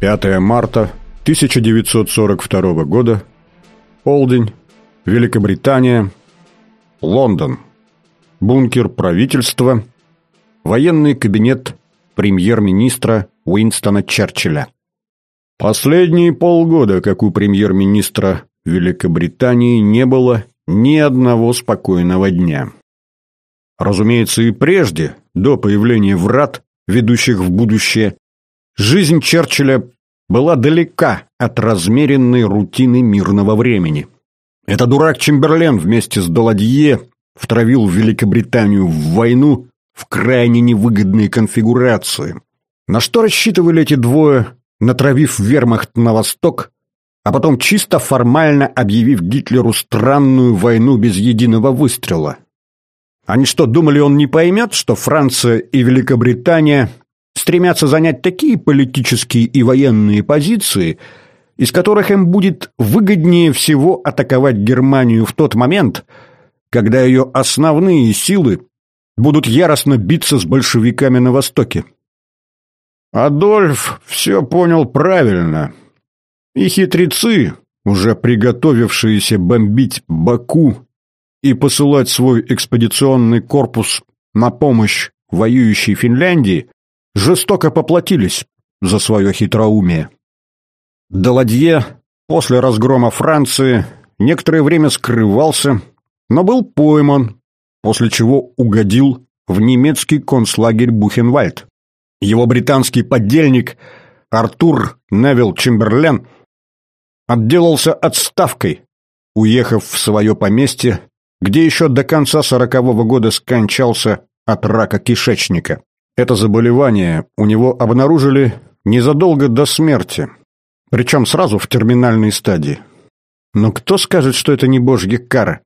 5 марта 1942 года. Полдень. Великобритания. Лондон. Бункер правительства. Военный кабинет премьер-министра Уинстона Черчилля. Последние полгода, как у премьер-министра Великобритании, не было ни одного спокойного дня. Разумеется, и прежде, до появления врат, ведущих в будущее, жизнь Черчилля была далека от размеренной рутины мирного времени. Это дурак Чемберлен вместе с Даладье втравил Великобританию в войну в крайне невыгодной конфигурации. На что рассчитывали эти двое натравив вермахт на восток, а потом чисто формально объявив Гитлеру странную войну без единого выстрела. Они что, думали, он не поймет, что Франция и Великобритания стремятся занять такие политические и военные позиции, из которых им будет выгоднее всего атаковать Германию в тот момент, когда ее основные силы будут яростно биться с большевиками на Востоке. Адольф все понял правильно. И хитрецы, уже приготовившиеся бомбить Баку и посылать свой экспедиционный корпус на помощь воюющей Финляндии, жестоко поплатились за свое хитроумие. Даладье после разгрома Франции некоторое время скрывался, но был пойман, после чего угодил в немецкий концлагерь Бухенвальд. Его британский подельник Артур Невилл Чемберлен отделался отставкой, уехав в свое поместье, где еще до конца сорокового года скончался от рака кишечника. Это заболевание у него обнаружили незадолго до смерти, причем сразу в терминальной стадии. Но кто скажет, что это не божья кара?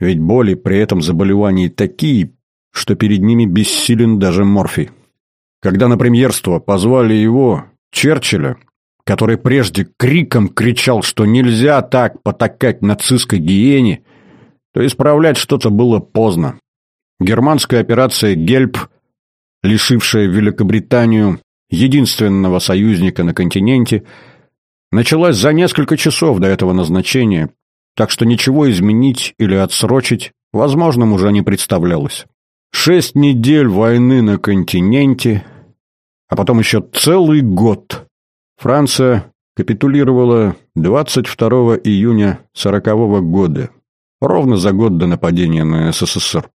Ведь боли при этом заболевании такие, что перед ними бессилен даже морфий. Когда на премьерство позвали его, Черчилля, который прежде криком кричал, что нельзя так потакать нацистской гиене, то исправлять что-то было поздно. Германская операция «Гельп», лишившая Великобританию единственного союзника на континенте, началась за несколько часов до этого назначения, так что ничего изменить или отсрочить возможным уже не представлялось. Шесть недель войны на континенте а потом еще целый год. Франция капитулировала 22 июня 40 -го года, ровно за год до нападения на СССР.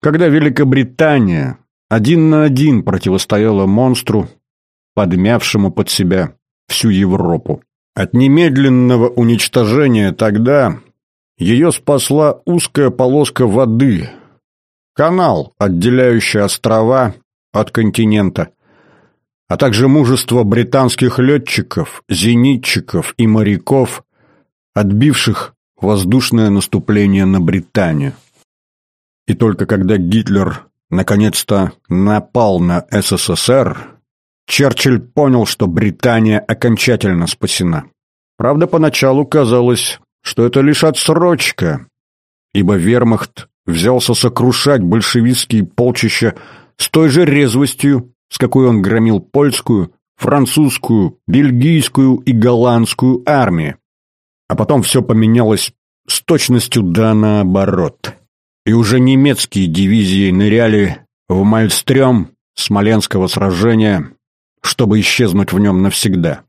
Когда Великобритания один на один противостояла монстру, подмявшему под себя всю Европу. От немедленного уничтожения тогда ее спасла узкая полоска воды, канал, отделяющий острова от континента, а также мужество британских летчиков, зенитчиков и моряков, отбивших воздушное наступление на Британию. И только когда Гитлер наконец-то напал на СССР, Черчилль понял, что Британия окончательно спасена. Правда, поначалу казалось, что это лишь отсрочка, ибо вермахт взялся сокрушать большевистские полчища с той же резвостью, с какой он громил польскую, французскую, бельгийскую и голландскую армии. А потом все поменялось с точностью да наоборот. И уже немецкие дивизии ныряли в Мальстрём Смоленского сражения, чтобы исчезнуть в нем навсегда.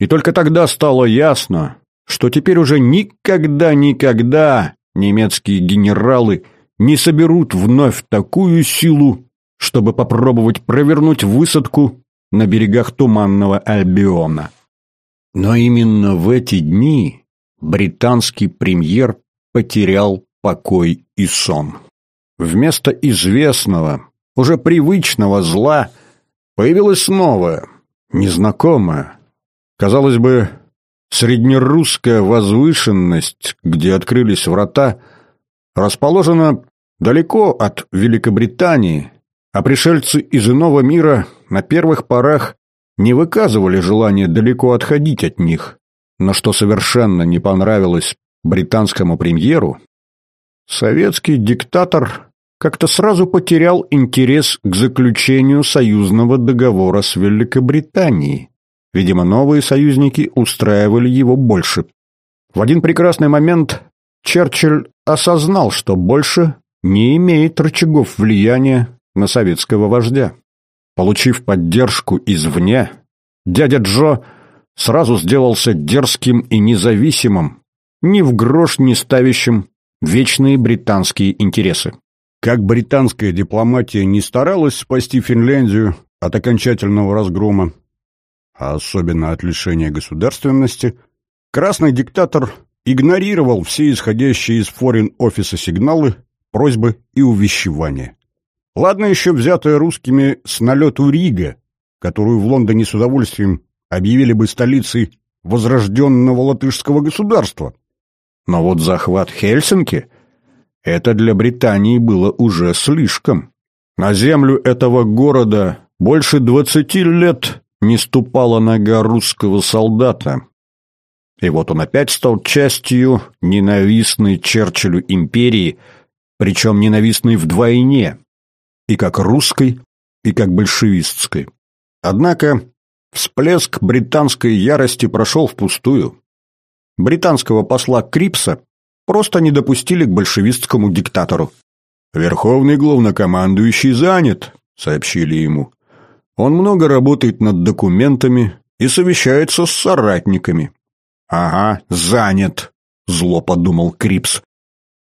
И только тогда стало ясно, что теперь уже никогда-никогда немецкие генералы не соберут вновь такую силу, чтобы попробовать провернуть высадку на берегах Туманного Альбиона. Но именно в эти дни британский премьер потерял покой и сон. Вместо известного, уже привычного зла появилось новое, незнакомое. Казалось бы, среднерусская возвышенность, где открылись врата, расположена далеко от Великобритании, а пришельцы из иного мира на первых порах не выказывали желания далеко отходить от них. Но что совершенно не понравилось британскому премьеру, советский диктатор как-то сразу потерял интерес к заключению союзного договора с Великобританией. Видимо, новые союзники устраивали его больше. В один прекрасный момент Черчилль осознал, что больше не имеет рычагов влияния на советского вождя. Получив поддержку извне, дядя Джо сразу сделался дерзким и независимым, ни в грош не ставящим вечные британские интересы. Как британская дипломатия не старалась спасти Финляндию от окончательного разгрома, а особенно от лишения государственности, красный диктатор игнорировал все исходящие из форин-офиса сигналы, просьбы и увещевания. Ладно еще взятая русскими с налету Рига, которую в Лондоне с удовольствием объявили бы столицей возрожденного латышского государства. Но вот захват Хельсинки — это для Британии было уже слишком. На землю этого города больше двадцати лет не ступала нога русского солдата. И вот он опять стал частью ненавистной Черчиллю империи, причем ненавистной вдвойне, и как русской, и как большевистской. Однако всплеск британской ярости прошел впустую. Британского посла Крипса просто не допустили к большевистскому диктатору. «Верховный главнокомандующий занят», — сообщили ему. Он много работает над документами и совещается с соратниками. «Ага, занят», — зло подумал Крипс.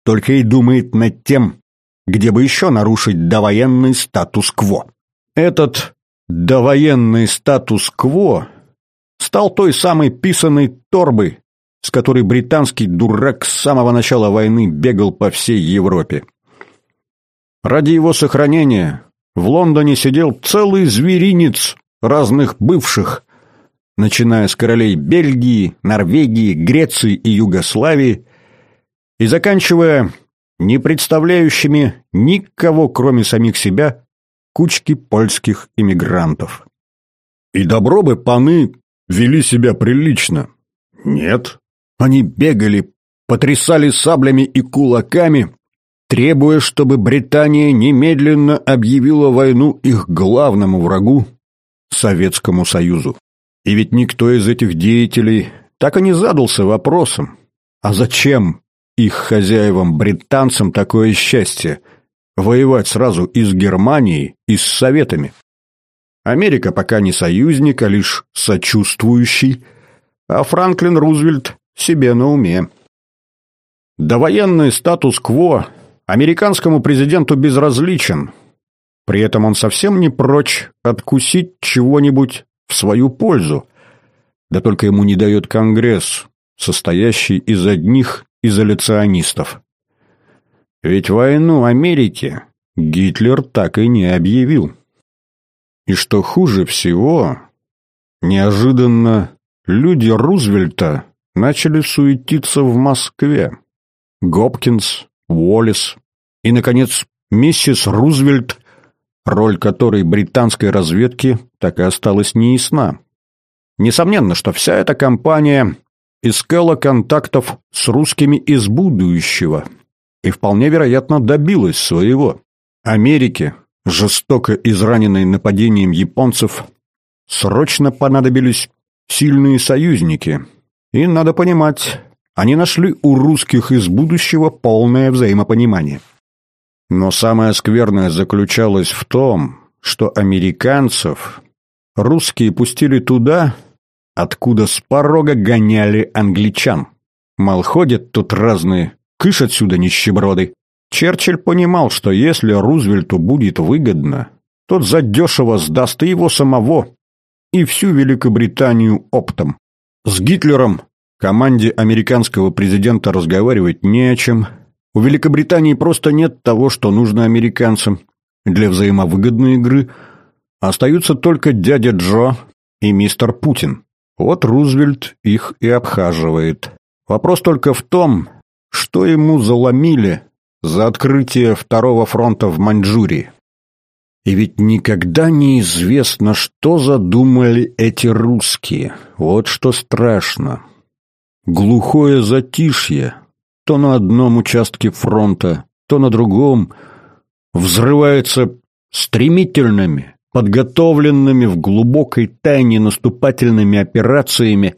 «Только и думает над тем, где бы еще нарушить довоенный статус-кво». Этот довоенный статус-кво стал той самой писаной торбой, с которой британский дурак с самого начала войны бегал по всей Европе. Ради его сохранения в Лондоне сидел целый зверинец разных бывших, начиная с королей Бельгии, Норвегии, Греции и Югославии, и заканчивая не представляющими никого, кроме самих себя, кучки польских иммигрантов. И добро бы паны вели себя прилично. Нет, они бегали, потрясали саблями и кулаками, требуя, чтобы Британия немедленно объявила войну их главному врагу – Советскому Союзу. И ведь никто из этих деятелей так и не задался вопросом, а зачем их хозяевам-британцам такое счастье – воевать сразу и с Германией, и с Советами? Америка пока не союзник, а лишь сочувствующий, а Франклин Рузвельт себе на уме. Довоенный статус-кво американскому президенту безразличен. При этом он совсем не прочь откусить чего-нибудь в свою пользу. Да только ему не дает Конгресс, состоящий из одних изоляционистов. Ведь войну Америке Гитлер так и не объявил. И что хуже всего, неожиданно люди Рузвельта начали суетиться в Москве. Гопкинс, Уоллес и, наконец, миссис Рузвельт, роль которой британской разведки так и осталась неясна. Несомненно, что вся эта компания искала контактов с русскими из будущего и вполне вероятно добилась своего. Америке, жестоко израненной нападением японцев, срочно понадобились сильные союзники. И, надо понимать, они нашли у русских из будущего полное взаимопонимание. Но самое скверное заключалось в том, что американцев русские пустили туда, откуда с порога гоняли англичан. Мол, ходят тут разные, кыш отсюда нищеброды. Черчилль понимал, что если Рузвельту будет выгодно, тот задешево сдаст и его самого, и всю Великобританию оптом. С Гитлером Команде американского президента разговаривать не о чем. У Великобритании просто нет того, что нужно американцам. Для взаимовыгодной игры остаются только дядя Джо и мистер Путин. Вот Рузвельт их и обхаживает. Вопрос только в том, что ему заломили за открытие второго фронта в Маньчжурии. И ведь никогда не известно, что задумали эти русские. Вот что страшно. Глухое затишье, то на одном участке фронта, то на другом, взрывается стремительными, подготовленными в глубокой тайне наступательными операциями,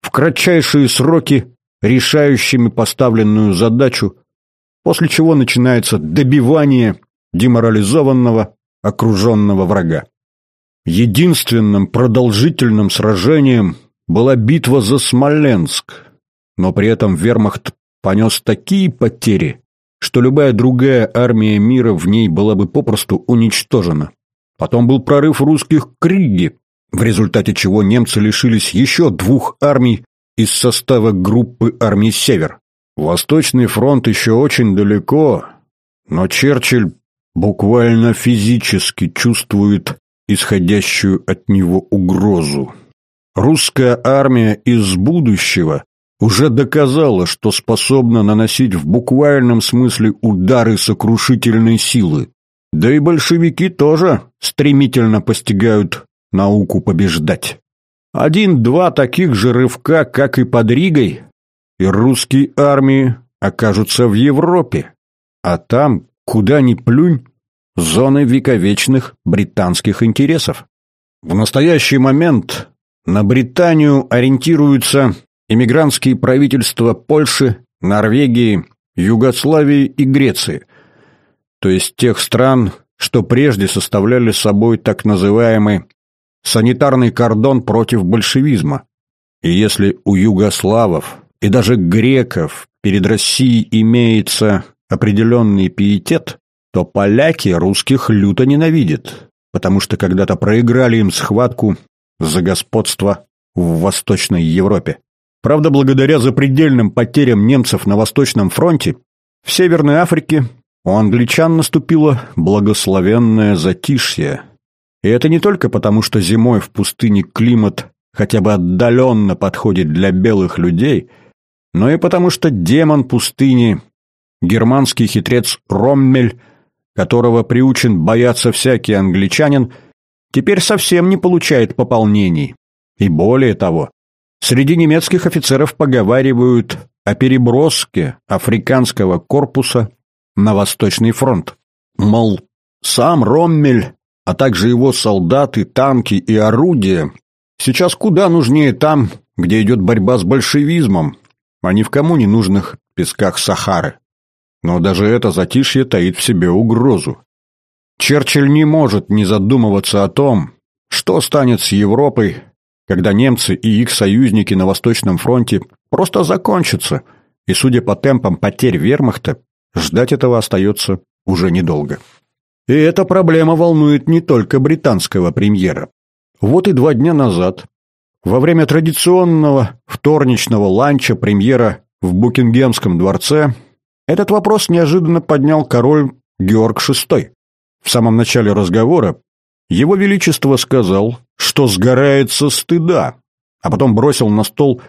в кратчайшие сроки решающими поставленную задачу, после чего начинается добивание деморализованного, окруженного врага. Единственным продолжительным сражением была битва за Смоленск, но при этом вермахт понес такие потери, что любая другая армия мира в ней была бы попросту уничтожена. Потом был прорыв русских к Риге, в результате чего немцы лишились еще двух армий из состава группы армий «Север». Восточный фронт еще очень далеко, но Черчилль буквально физически чувствует исходящую от него угрозу. Русская армия из будущего уже доказала, что способна наносить в буквальном смысле удары сокрушительной силы. Да и большевики тоже стремительно постигают науку побеждать. Один-два таких же рывка, как и под Ригой, и русские армии окажутся в Европе. А там, куда ни плюнь, зоны вековечных британских интересов. В настоящий момент на Британию ориентируются иммигрантские правительства Польши, Норвегии, Югославии и Греции, то есть тех стран, что прежде составляли собой так называемый санитарный кордон против большевизма. И если у югославов и даже греков перед Россией имеется определенный пиетет, то поляки русских люто ненавидят, потому что когда-то проиграли им схватку за господство в Восточной Европе. Правда, благодаря запредельным потерям немцев на Восточном фронте, в Северной Африке у англичан наступило благословенное затишье. И это не только потому, что зимой в пустыне климат хотя бы отдаленно подходит для белых людей, но и потому, что демон пустыни, германский хитрец Роммель, которого приучен бояться всякий англичанин, теперь совсем не получает пополнений. И более того, среди немецких офицеров поговаривают о переброске африканского корпуса на Восточный фронт. Мол, сам Роммель, а также его солдаты, танки и орудия сейчас куда нужнее там, где идет борьба с большевизмом, а не в кому не нужных песках Сахары. Но даже это затишье таит в себе угрозу. Черчилль не может не задумываться о том, что станет с Европой, когда немцы и их союзники на Восточном фронте просто закончатся, и, судя по темпам потерь вермахта, ждать этого остается уже недолго. И эта проблема волнует не только британского премьера. Вот и два дня назад, во время традиционного вторничного ланча премьера в Букингемском дворце, этот вопрос неожиданно поднял король Георг VI. В самом начале разговора его Величество сказал, что сгорает со стыда, а потом бросил на стол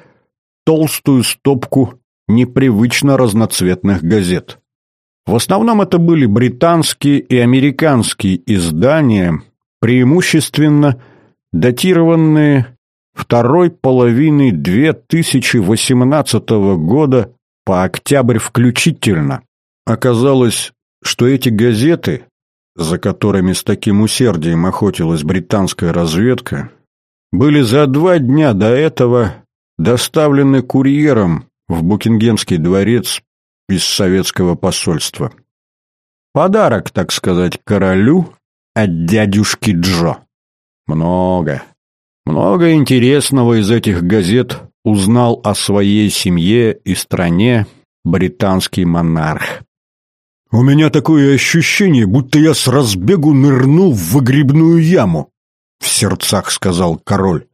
толстую стопку непривычно разноцветных газет. В основном это были британские и американские издания, преимущественно датированные второй половиной 2018 года по октябрь включительно. Оказалось, что эти газеты за которыми с таким усердием охотилась британская разведка, были за два дня до этого доставлены курьером в Букингемский дворец из советского посольства. Подарок, так сказать, королю от дядюшки Джо. Много, много интересного из этих газет узнал о своей семье и стране британский монарх. «У меня такое ощущение, будто я с разбегу нырнул в выгребную яму», — в сердцах сказал король.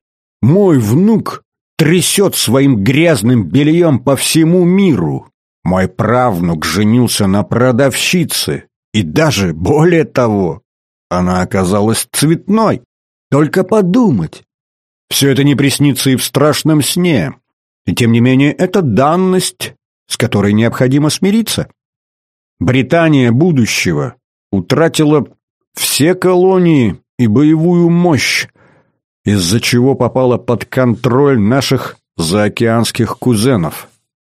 «Мой внук трясет своим грязным бельем по всему миру. Мой правнук женился на продавщице, и даже более того, она оказалась цветной. Только подумать. Все это не приснится и в страшном сне. И тем не менее, это данность, с которой необходимо смириться. Британия будущего утратила все колонии и боевую мощь, из-за чего попала под контроль наших заокеанских кузенов.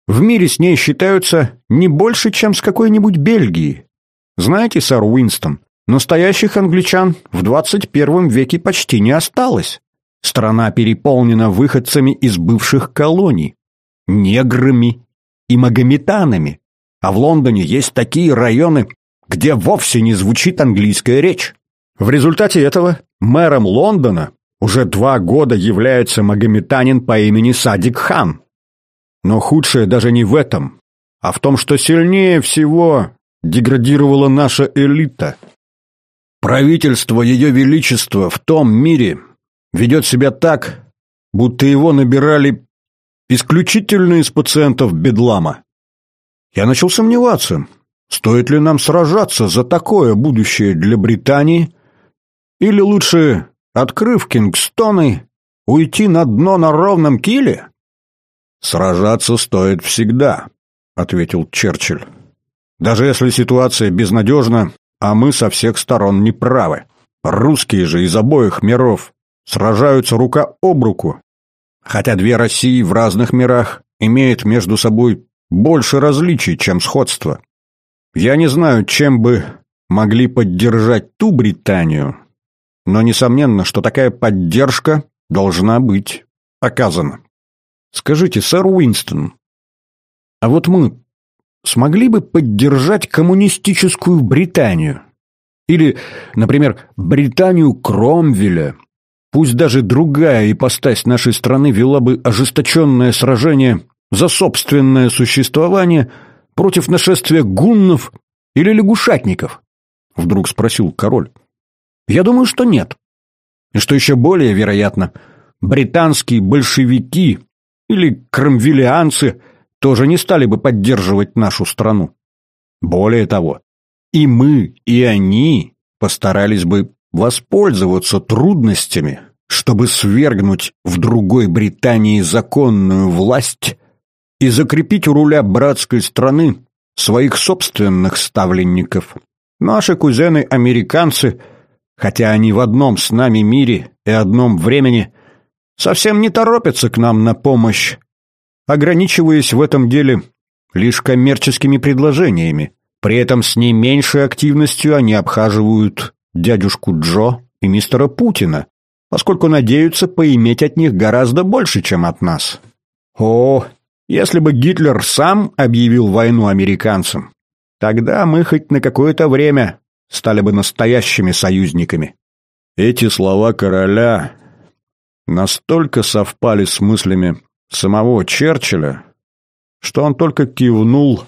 В мире с ней считаются не больше, чем с какой-нибудь Бельгией. Знаете, сэр Уинстон, Настоящих англичан в 21 веке почти не осталось. Страна переполнена выходцами из бывших колоний, неграми и магометанами. А в Лондоне есть такие районы, где вовсе не звучит английская речь. В результате этого мэром Лондона уже два года является магометанин по имени Садик Хан. Но худшее даже не в этом, а в том, что сильнее всего деградировала наша элита. Правительство Ее Величества в том мире ведет себя так, будто его набирали исключительно из пациентов бедлама. Я начал сомневаться, стоит ли нам сражаться за такое будущее для Британии, или лучше, открыв Кингстоны, уйти на дно на ровном киле? «Сражаться стоит всегда», — ответил Черчилль. «Даже если ситуация безнадежна, а мы со всех сторон неправы. Русские же из обоих миров сражаются рука об руку. Хотя две России в разных мирах имеют между собой больше различий, чем сходства. Я не знаю, чем бы могли поддержать ту Британию, но несомненно, что такая поддержка должна быть оказана. Скажите, сэр Уинстон, а вот мы смогли бы поддержать коммунистическую Британию? Или, например, Британию Кромвеля, Пусть даже другая ипостась нашей страны вела бы ожесточенное сражение за собственное существование против нашествия гуннов или лягушатников? Вдруг спросил король. Я думаю, что нет. И что еще более вероятно, британские большевики или кромвелианцы тоже не стали бы поддерживать нашу страну. Более того, и мы, и они постарались бы воспользоваться трудностями, чтобы свергнуть в другой Британии законную власть и закрепить у руля братской страны своих собственных ставленников. Наши кузены-американцы, хотя они в одном с нами мире и одном времени, совсем не торопятся к нам на помощь, ограничиваясь в этом деле лишь коммерческими предложениями. При этом с не меньшей активностью они обхаживают дядюшку Джо и мистера Путина, поскольку надеются поиметь от них гораздо больше, чем от нас. О, если бы Гитлер сам объявил войну американцам, тогда мы хоть на какое-то время стали бы настоящими союзниками. Эти слова короля настолько совпали с мыслями самого Черчилля, что он только кивнул,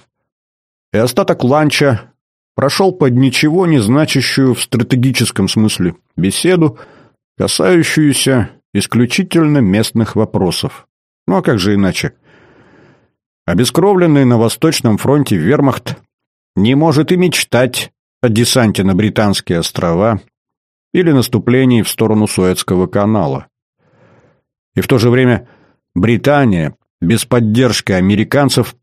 и остаток ланча прошел под ничего не значащую в стратегическом смысле беседу, касающуюся исключительно местных вопросов. Ну а как же иначе? Обескровленный на Восточном фронте вермахт не может и мечтать о десанте на Британские острова или наступлении в сторону Суэцкого канала. И в то же время Британия без поддержки американцев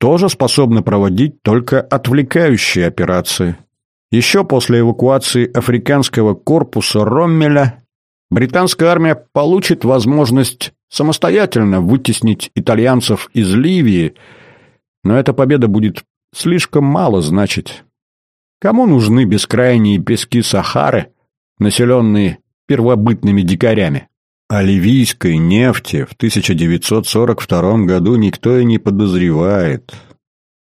тоже способна проводить только отвлекающие операции. Еще после эвакуации африканского корпуса Роммеля британская армия получит возможность самостоятельно вытеснить итальянцев из Ливии, но эта победа будет слишком мало значить. Кому нужны бескрайние пески Сахары, населенные первобытными дикарями? О ливийской нефти в 1942 году никто и не подозревает.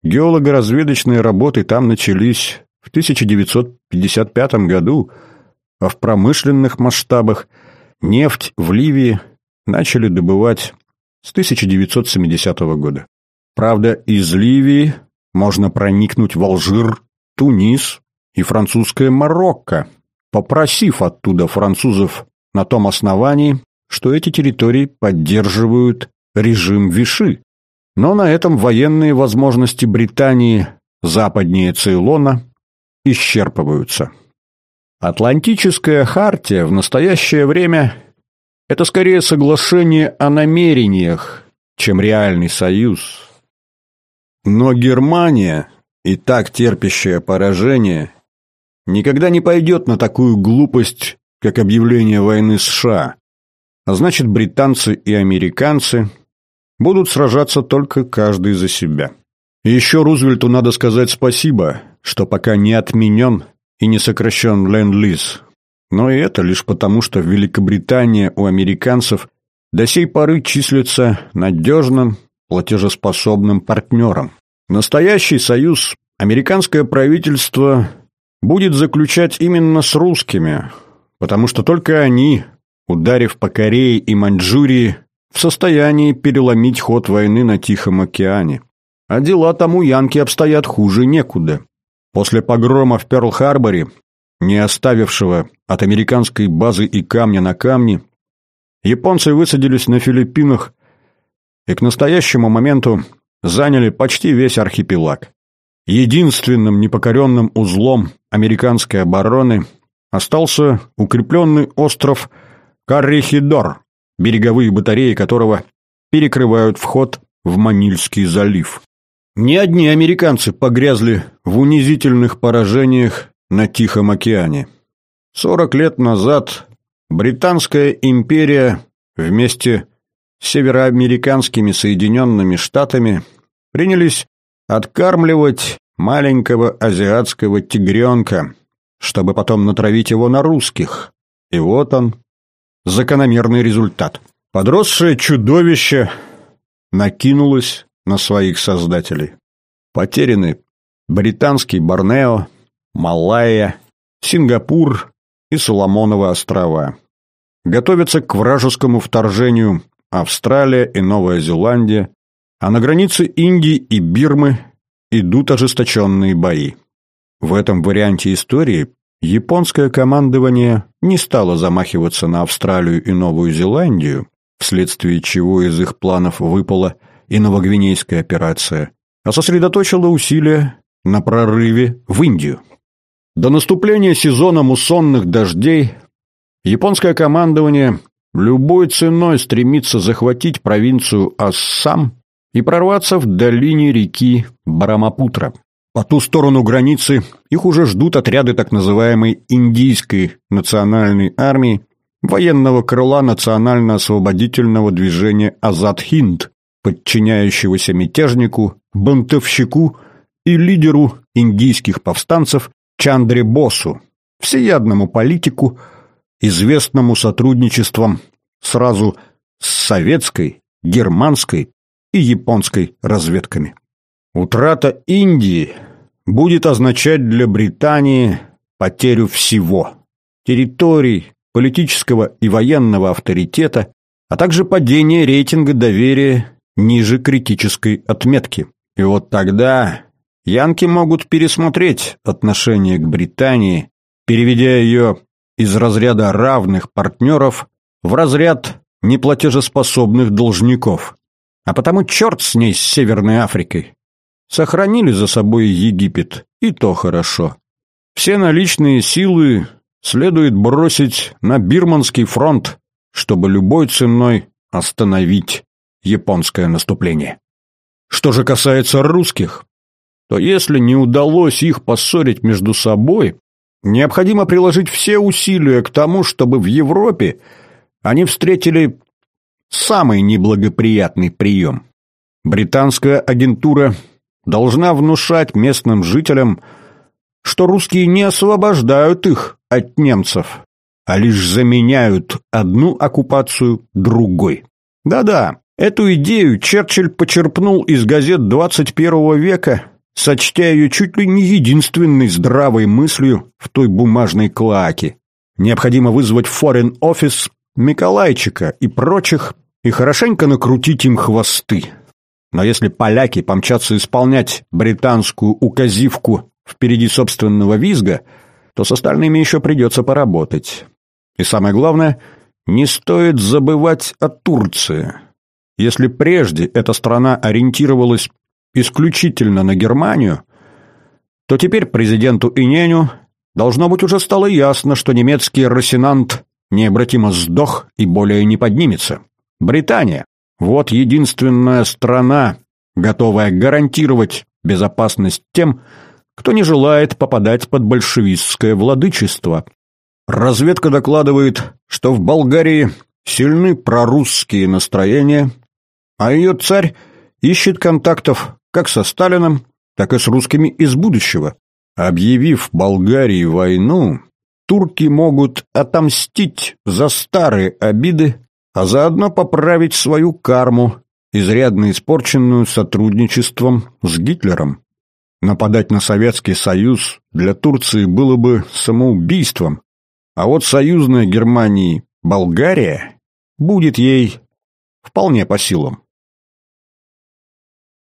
Геолого-разведочные работы там начались в 1955 году, а в промышленных масштабах нефть в Ливии начали добывать с 1970 года. Правда, из Ливии можно проникнуть в Алжир, Тунис и французское Марокко, попросив оттуда французов на том основании, что эти территории поддерживают режим Виши. Но на этом военные возможности Британии западнее Цейлона исчерпываются. Атлантическая хартия в настоящее время – это скорее соглашение о намерениях, чем реальный союз. Но Германия, и так терпящая поражение, никогда не пойдет на такую глупость, как объявление войны США. А значит, британцы и американцы будут сражаться только каждый за себя. И еще Рузвельту надо сказать спасибо, что пока не отменен и не сокращен Ленд-Лиз. Но и это лишь потому, что Великобритания у американцев до сей поры числится надежным, платежеспособным партнером. Настоящий союз американское правительство будет заключать именно с русскими, потому что только они, ударив по Корее и Маньчжурии, в состоянии переломить ход войны на Тихом океане. А дела тому Янки обстоят хуже некуда. После погрома в Перл-Харборе, не оставившего от американской базы и камня на камне, японцы высадились на Филиппинах и к настоящему моменту заняли почти весь архипелаг. Единственным непокоренным узлом американской обороны остался укрепленный остров Каррихидор, береговые батареи которого перекрывают вход в Манильский залив. Не одни американцы погрязли в унизительных поражениях на Тихом океане. Сорок лет назад Британская империя вместе с североамериканскими Соединенными Штатами принялись откармливать маленького азиатского тигренка, чтобы потом натравить его на русских. И вот он, закономерный результат. Подросшее чудовище накинулось на своих создателей. Потеряны британский Борнео, Малайя, Сингапур и Соломоновы острова. Готовятся к вражескому вторжению Австралия и Новая Зеландия, а на границе Индии и Бирмы идут ожесточенные бои. В этом варианте истории японское командование не стало замахиваться на Австралию и Новую Зеландию, вследствие чего из их планов выпала и новогвинейская операция, а сосредоточило усилия на прорыве в Индию. До наступления сезона муссонных дождей японское командование любой ценой стремится захватить провинцию Ассам и прорваться в долине реки Барамапутра. По ту сторону границы их уже ждут отряды так называемой Индийской национальной армии, военного крыла национально-освободительного движения Азад-Хинд, подчиняющегося мятежнику, бунтовщику и лидеру индийских повстанцев Чандре Босу, всеядному политику, известному сотрудничеством сразу с советской, германской и японской разведками. Утрата Индии будет означать для Британии потерю всего – территорий, политического и военного авторитета, а также падение рейтинга доверия ниже критической отметки. И вот тогда янки могут пересмотреть отношение к Британии, переведя ее из разряда равных партнеров в разряд неплатежеспособных должников. А потому черт с ней, с Северной Африкой. Сохранили за собой Египет, и то хорошо. Все наличные силы следует бросить на Бирманский фронт, чтобы любой ценой остановить японское наступление. Что же касается русских, то если не удалось их поссорить между собой, необходимо приложить все усилия к тому, чтобы в Европе они встретили самый неблагоприятный прием. Британская агентура должна внушать местным жителям, что русские не освобождают их от немцев, а лишь заменяют одну оккупацию другой. Да-да, эту идею Черчилль почерпнул из газет 21 века, сочтя ее чуть ли не единственной здравой мыслью в той бумажной клаке. Необходимо вызвать Foreign Office Миколайчика и прочих и хорошенько накрутить им хвосты. Но если поляки помчатся исполнять британскую указивку впереди собственного визга, то с остальными еще придется поработать. И самое главное, не стоит забывать о Турции. Если прежде эта страна ориентировалась исключительно на Германию, то теперь президенту Иненю должно быть уже стало ясно, что немецкий рассенант необратимо сдох и более не поднимется. Британия – вот единственная страна, готовая гарантировать безопасность тем, кто не желает попадать под большевистское владычество. Разведка докладывает, что в Болгарии сильны прорусские настроения, а ее царь ищет контактов как со Сталином, так и с русскими из будущего. Объявив Болгарии войну, турки могут отомстить за старые обиды, а заодно поправить свою карму, изрядно испорченную сотрудничеством с Гитлером. Нападать на Советский Союз для Турции было бы самоубийством, а вот союзная Германии Болгария будет ей вполне по силам.